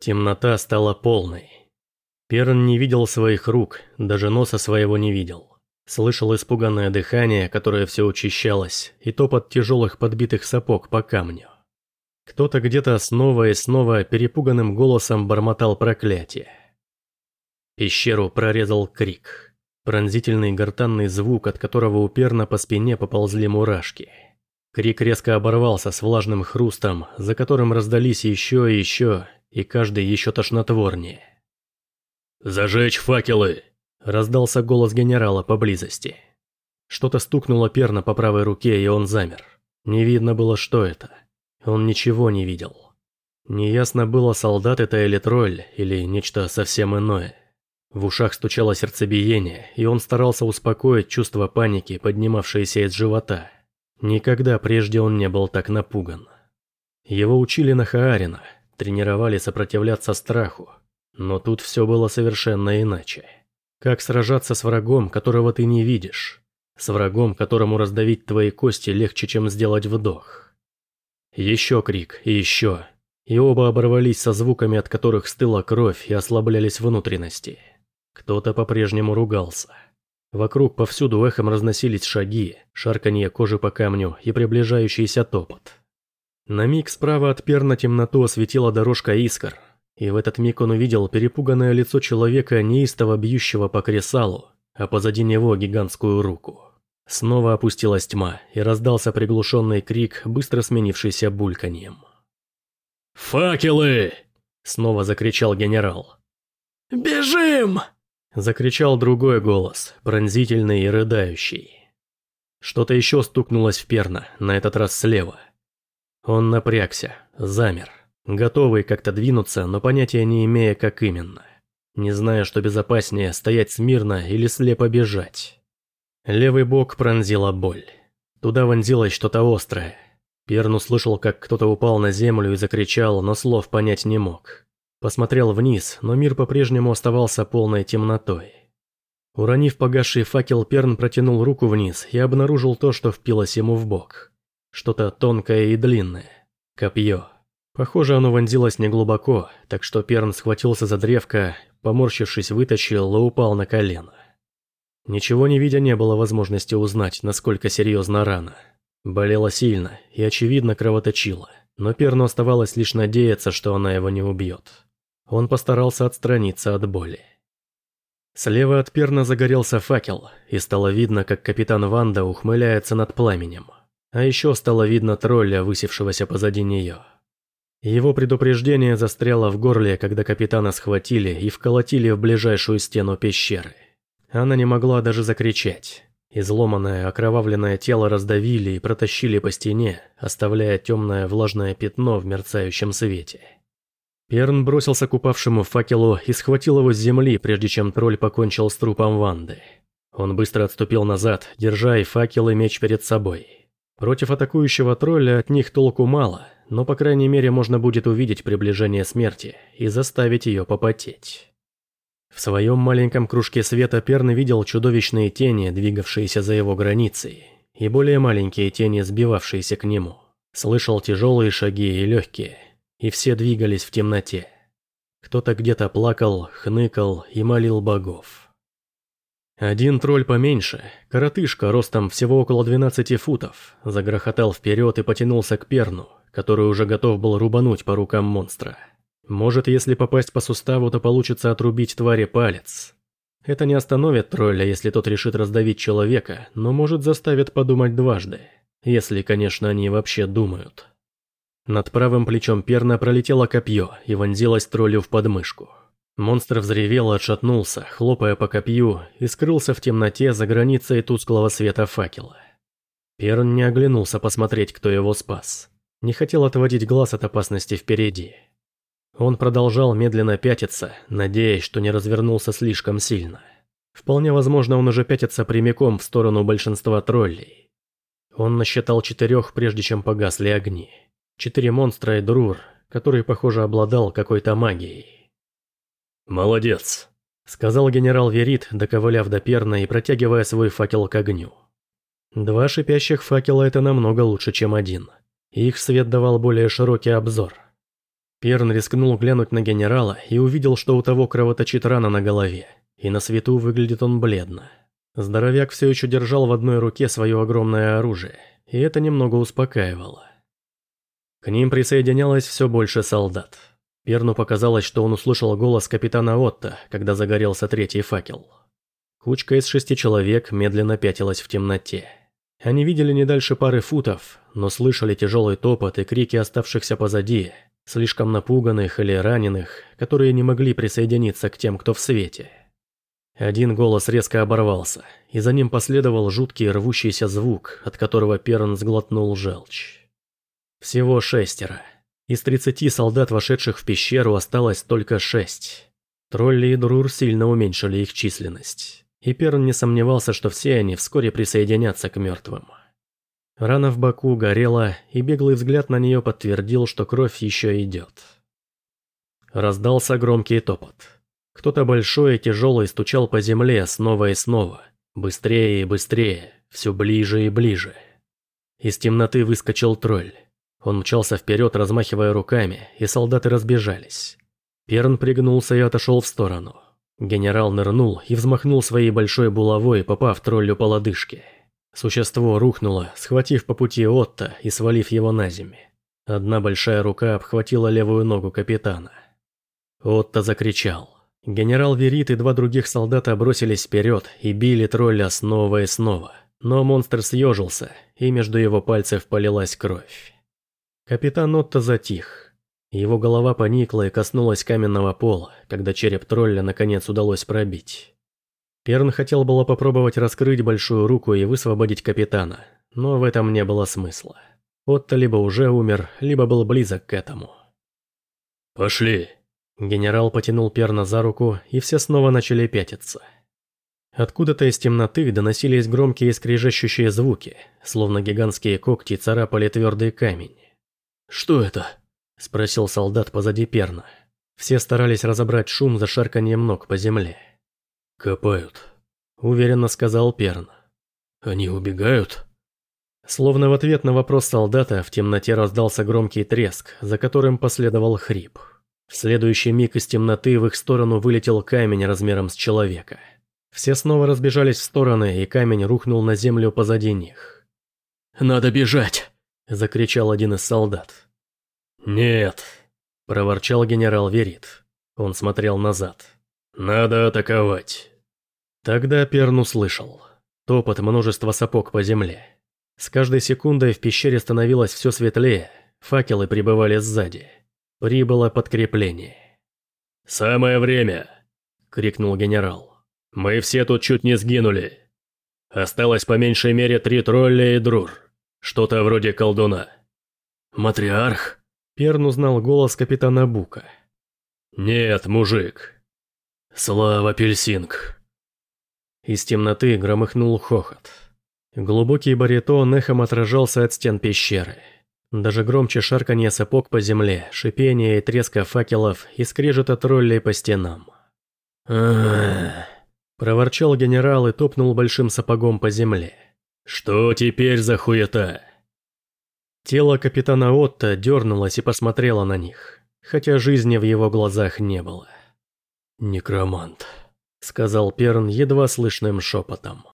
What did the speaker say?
Темнота стала полной. Перн не видел своих рук, даже носа своего не видел. Слышал испуганное дыхание, которое все учащалось, и топот тяжелых подбитых сапог по камню. Кто-то где-то снова и снова перепуганным голосом бормотал проклятие. Пещеру прорезал крик. Пронзительный гортанный звук, от которого уперно по спине поползли мурашки. Крик резко оборвался с влажным хрустом, за которым раздались еще и еще, и каждый еще тошнотворнее. «Зажечь факелы!» – раздался голос генерала поблизости. Что-то стукнуло перно по правой руке, и он замер. Не видно было, что это. Он ничего не видел. Неясно было, солдат это или тролль, или нечто совсем иное. В ушах стучало сердцебиение, и он старался успокоить чувство паники, поднимавшееся из живота. Никогда прежде он не был так напуган. Его учили на Хаарина, тренировали сопротивляться страху. Но тут все было совершенно иначе. Как сражаться с врагом, которого ты не видишь? С врагом, которому раздавить твои кости легче, чем сделать вдох. Еще крик, и еще. И оба оборвались со звуками, от которых стыла кровь и ослаблялись внутренности. Кто-то по-прежнему ругался. Вокруг повсюду эхом разносились шаги, шарканье кожи по камню и приближающийся топот. На миг справа от перна темноту осветила дорожка искр, и в этот миг он увидел перепуганное лицо человека, неистово бьющего по кресалу, а позади него гигантскую руку. Снова опустилась тьма, и раздался приглушенный крик, быстро сменившийся бульканьем. «Факелы!» – снова закричал генерал. «Бежим!» – закричал другой голос, пронзительный и рыдающий. Что-то еще стукнулось в перна, на этот раз слева – он напрягся, замер, готовый как-то двинуться, но понятия не имея, как именно. Не зная, что безопаснее, стоять смирно или слепо бежать. Левый бок пронзила боль. Туда вонзилось что-то острое. Перн услышал, как кто-то упал на землю и закричал, но слов понять не мог. Посмотрел вниз, но мир по-прежнему оставался полной темнотой. Уронив погасший факел, Перн протянул руку вниз и обнаружил то, что впилось ему в бок. Что-то тонкое и длинное. Копье. Похоже, оно вонзилось неглубоко, так что Перн схватился за древко, поморщившись, вытащил и упал на колено. Ничего не видя, не было возможности узнать, насколько серьезна рана. Болела сильно и, очевидно, кровоточила, но Перну оставалось лишь надеяться, что она его не убьет. Он постарался отстраниться от боли. Слева от Перна загорелся факел, и стало видно, как капитан Ванда ухмыляется над пламенем. А еще стало видно тролля, высевшегося позади нее. Его предупреждение застряло в горле, когда капитана схватили и вколотили в ближайшую стену пещеры. Она не могла даже закричать. Изломанное, окровавленное тело раздавили и протащили по стене, оставляя темное влажное пятно в мерцающем свете. Перн бросился к упавшему факелу и схватил его с земли, прежде чем тролль покончил с трупом Ванды. Он быстро отступил назад, держа и факел и меч перед собой. Против атакующего тролля от них толку мало, но по крайней мере можно будет увидеть приближение смерти и заставить ее попотеть. В своем маленьком кружке света Перн видел чудовищные тени, двигавшиеся за его границей, и более маленькие тени, сбивавшиеся к нему. Слышал тяжелые шаги и легкие, и все двигались в темноте. Кто-то где-то плакал, хныкал и молил богов. Один тролль поменьше, коротышка ростом всего около 12 футов, загрохотал вперед и потянулся к перну, который уже готов был рубануть по рукам монстра. Может, если попасть по суставу, то получится отрубить твари палец. Это не остановит тролля, если тот решит раздавить человека, но может заставит подумать дважды. Если, конечно, они вообще думают. Над правым плечом перна пролетело копье и вонзилось троллю в подмышку. Монстр взревел отшатнулся, хлопая по копью, и скрылся в темноте за границей тусклого света факела. Перн не оглянулся посмотреть, кто его спас. Не хотел отводить глаз от опасности впереди. Он продолжал медленно пятиться, надеясь, что не развернулся слишком сильно. Вполне возможно, он уже пятится прямиком в сторону большинства троллей. Он насчитал четырех, прежде чем погасли огни. Четыре монстра и Друр, который, похоже, обладал какой-то магией. «Молодец», — сказал генерал Верит, доковыляв до перна и протягивая свой факел к огню. Два шипящих факела — это намного лучше, чем один. Их свет давал более широкий обзор. Перн рискнул глянуть на генерала и увидел, что у того кровоточит рана на голове, и на свету выглядит он бледно. Здоровяк все еще держал в одной руке свое огромное оружие, и это немного успокаивало. К ним присоединялось все больше солдат. Перну показалось, что он услышал голос капитана Отто, когда загорелся третий факел. Кучка из шести человек медленно пятилась в темноте. Они видели не дальше пары футов, но слышали тяжелый топот и крики оставшихся позади, слишком напуганных или раненых, которые не могли присоединиться к тем, кто в свете. Один голос резко оборвался, и за ним последовал жуткий рвущийся звук, от которого Перн сглотнул желчь. Всего шестеро. Из тридцати солдат, вошедших в пещеру, осталось только шесть. Тролли и Друр сильно уменьшили их численность и Перн не сомневался, что все они вскоре присоединятся к мертвым. Рана в боку горела, и беглый взгляд на нее подтвердил, что кровь еще идет. Раздался громкий топот. Кто-то большой и тяжелый стучал по земле снова и снова, быстрее и быстрее, все ближе и ближе. Из темноты выскочил тролль. Он мчался вперед, размахивая руками, и солдаты разбежались. Перн пригнулся и отошел в сторону. Генерал нырнул и взмахнул своей большой булавой, попав троллю по лодыжке. Существо рухнуло, схватив по пути Отто и свалив его на землю. Одна большая рука обхватила левую ногу капитана. Отто закричал. Генерал Верит и два других солдата бросились вперед и били тролля снова и снова. Но монстр съежился, и между его пальцев полилась кровь. Капитан Отто затих. Его голова поникла и коснулась каменного пола, когда череп тролля наконец удалось пробить. Перн хотел было попробовать раскрыть большую руку и высвободить капитана, но в этом не было смысла. Отто либо уже умер, либо был близок к этому. «Пошли!» Генерал потянул Перна за руку, и все снова начали пятиться. Откуда-то из темноты доносились громкие скрежещущие звуки, словно гигантские когти царапали твердый камень. «Что это?» – спросил солдат позади Перна. Все старались разобрать шум за шарканьем ног по земле. «Копают», – уверенно сказал Перн. «Они убегают?» Словно в ответ на вопрос солдата в темноте раздался громкий треск, за которым последовал хрип. В следующий миг из темноты в их сторону вылетел камень размером с человека. Все снова разбежались в стороны, и камень рухнул на землю позади них. «Надо бежать!» – закричал один из солдат. «Нет», – проворчал генерал Верит. Он смотрел назад. «Надо атаковать». Тогда Перн услышал. Топот множества сапог по земле. С каждой секундой в пещере становилось все светлее, факелы прибывали сзади. Прибыло подкрепление. «Самое время!» – крикнул генерал. «Мы все тут чуть не сгинули. Осталось по меньшей мере три тролля и друр. Что-то вроде колдуна». «Матриарх?» Перн узнал голос капитана Бука. «Нет, мужик». «Слава Пельсинг». Из темноты громыхнул хохот. Глубокий баритон эхом отражался от стен пещеры. Даже громче шарканье сапог по земле, шипение и треска факелов и скрежета троллей по стенам. Проворчал генерал и топнул большим сапогом по земле. «Что теперь за хуета?» Тело капитана Отто дернулось и посмотрело на них, хотя жизни в его глазах не было. «Некромант», — сказал Перн едва слышным шепотом.